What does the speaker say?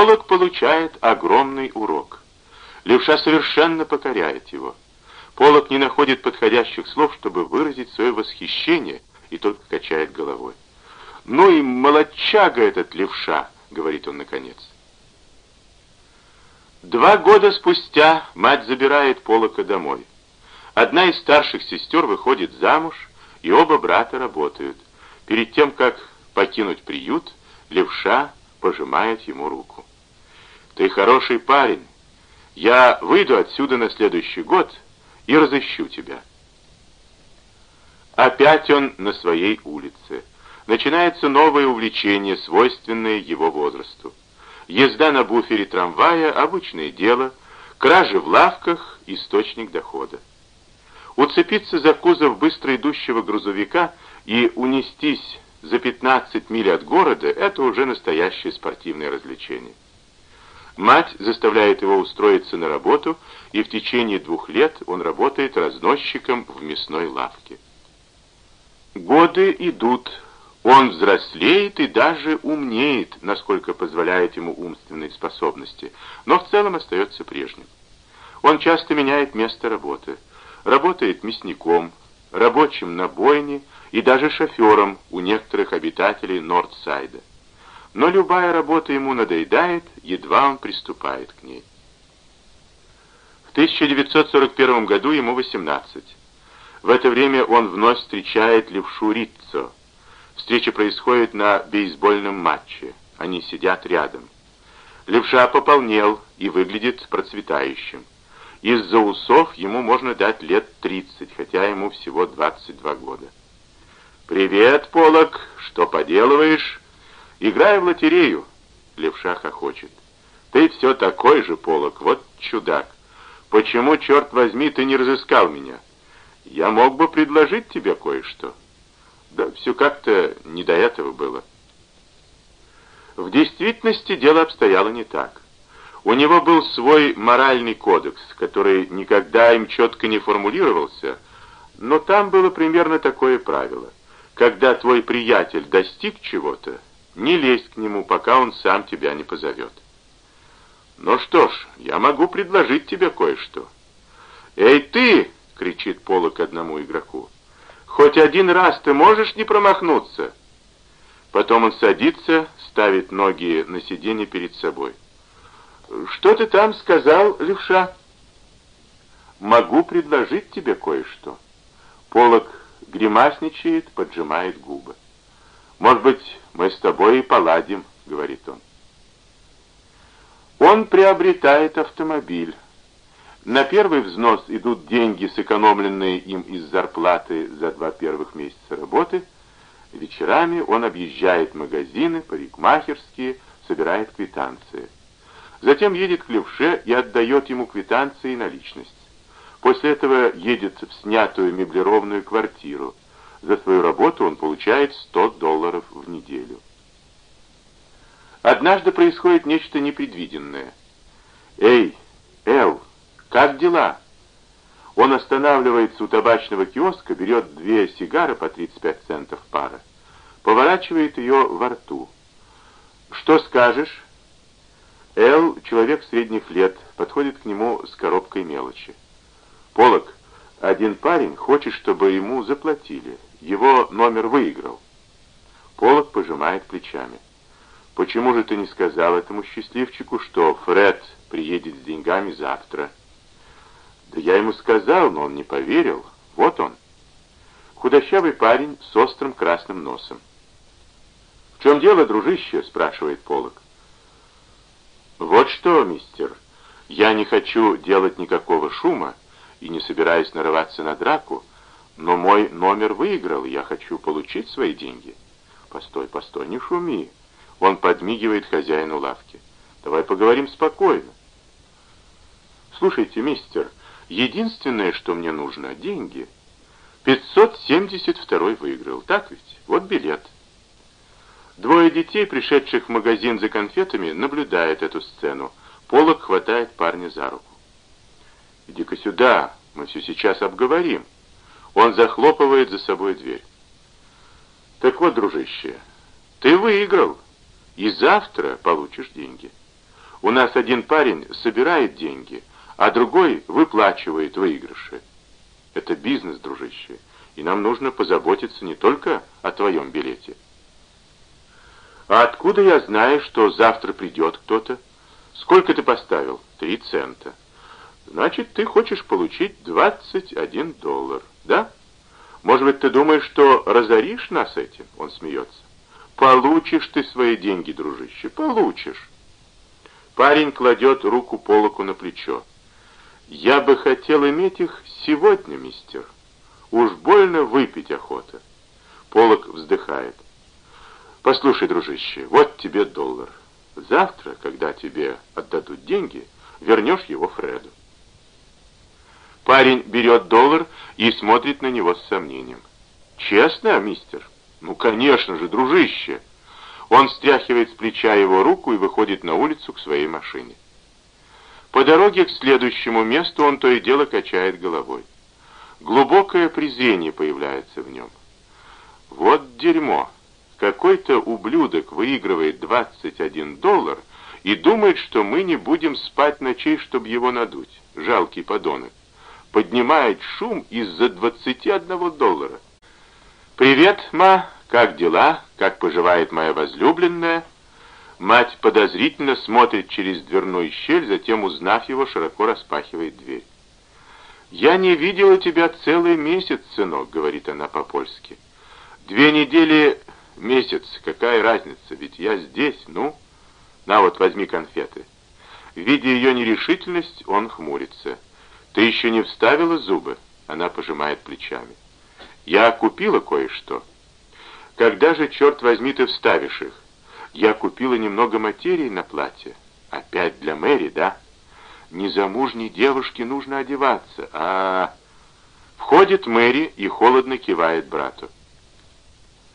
Полок получает огромный урок. Левша совершенно покоряет его. Полок не находит подходящих слов, чтобы выразить свое восхищение, и только качает головой. «Ну и молодчага этот левша», — говорит он наконец. Два года спустя мать забирает Полока домой. Одна из старших сестер выходит замуж, и оба брата работают. Перед тем, как покинуть приют, левша пожимает ему руку. «Ты хороший парень. Я выйду отсюда на следующий год и разыщу тебя». Опять он на своей улице. Начинается новое увлечение, свойственное его возрасту. Езда на буфере трамвая – обычное дело, кражи в лавках – источник дохода. Уцепиться за кузов быстро идущего грузовика и унестись за 15 миль от города – это уже настоящее спортивное развлечение. Мать заставляет его устроиться на работу, и в течение двух лет он работает разносчиком в мясной лавке. Годы идут, он взрослеет и даже умнеет, насколько позволяет ему умственные способности, но в целом остается прежним. Он часто меняет место работы. Работает мясником, рабочим на бойне и даже шофером у некоторых обитателей Нордсайда. Но любая работа ему надоедает, едва он приступает к ней. В 1941 году ему 18. В это время он вновь встречает левшу Риццо. Встреча происходит на бейсбольном матче. Они сидят рядом. Левша пополнел и выглядит процветающим. Из-за усов ему можно дать лет 30, хотя ему всего 22 года. «Привет, Полок! Что поделываешь?» «Играю в лотерею!» Левша хохочет. «Ты все такой же, Полок, вот чудак! Почему, черт возьми, ты не разыскал меня? Я мог бы предложить тебе кое-что!» Да все как-то не до этого было. В действительности дело обстояло не так. У него был свой моральный кодекс, который никогда им четко не формулировался, но там было примерно такое правило. Когда твой приятель достиг чего-то, не лезь к нему, пока он сам тебя не позовет. Ну что ж, я могу предложить тебе кое-что. «Эй, ты!» — кричит Полок одному игроку. Хоть один раз ты можешь не промахнуться?» Потом он садится, ставит ноги на сиденье перед собой. «Что ты там сказал, левша?» «Могу предложить тебе кое-что». Полок гримасничает, поджимает губы. «Может быть, мы с тобой и поладим», — говорит он. Он приобретает автомобиль. На первый взнос идут деньги, сэкономленные им из зарплаты за два первых месяца работы. Вечерами он объезжает магазины, парикмахерские, собирает квитанции. Затем едет к левше и отдает ему квитанции и наличность. После этого едет в снятую меблированную квартиру. За свою работу он получает 100 долларов в неделю. Однажды происходит нечто непредвиденное. «Эй, Эл!» «Как дела?» Он останавливается у табачного киоска, берет две сигары по 35 центов пара, поворачивает ее во рту. «Что скажешь?» Эл, человек средних лет, подходит к нему с коробкой мелочи. «Полок, один парень хочет, чтобы ему заплатили. Его номер выиграл». Полок пожимает плечами. «Почему же ты не сказал этому счастливчику, что Фред приедет с деньгами завтра?» Да я ему сказал, но он не поверил. Вот он. Худощавый парень с острым красным носом. «В чем дело, дружище?» — спрашивает Полок. «Вот что, мистер, я не хочу делать никакого шума и не собираюсь нарываться на драку, но мой номер выиграл, я хочу получить свои деньги». «Постой, постой, не шуми!» Он подмигивает хозяину лавки. «Давай поговорим спокойно». «Слушайте, мистер, Единственное, что мне нужно, деньги. 572 выиграл, так ведь? Вот билет. Двое детей, пришедших в магазин за конфетами, наблюдают эту сцену. Полок хватает парня за руку. «Иди-ка сюда, мы все сейчас обговорим». Он захлопывает за собой дверь. «Так вот, дружище, ты выиграл, и завтра получишь деньги. У нас один парень собирает деньги, а другой выплачивает выигрыши. Это бизнес, дружище, и нам нужно позаботиться не только о твоем билете. А откуда я знаю, что завтра придет кто-то? Сколько ты поставил? Три цента. Значит, ты хочешь получить 21 доллар, да? Может быть, ты думаешь, что разоришь нас этим? Он смеется. Получишь ты свои деньги, дружище, получишь. Парень кладет руку Полоку на плечо. Я бы хотел иметь их сегодня, мистер. Уж больно выпить охота. Полок вздыхает. Послушай, дружище, вот тебе доллар. Завтра, когда тебе отдадут деньги, вернешь его Фреду. Парень берет доллар и смотрит на него с сомнением. «Честно, мистер?» «Ну, конечно же, дружище!» Он стряхивает с плеча его руку и выходит на улицу к своей машине. По дороге к следующему месту он то и дело качает головой. Глубокое презрение появляется в нем. Вот дерьмо! Какой-то ублюдок выигрывает 21 доллар и думает, что мы не будем спать ночей, чтобы его надуть. Жалкий подонок. Поднимает шум из-за 21 доллара. «Привет, ма! Как дела? Как поживает моя возлюбленная?» Мать подозрительно смотрит через дверную щель, затем, узнав его, широко распахивает дверь. «Я не видела тебя целый месяц, сынок», — говорит она по-польски. «Две недели, месяц, какая разница, ведь я здесь, ну? На вот, возьми конфеты». Видя ее нерешительность, он хмурится. «Ты еще не вставила зубы?» Она пожимает плечами. Я купила кое-что. Когда же, черт возьми, ты вставишь их? Я купила немного материи на платье. Опять для Мэри, да? Незамужней девушке нужно одеваться. А, -а, -а. Входит Мэри и холодно кивает брату.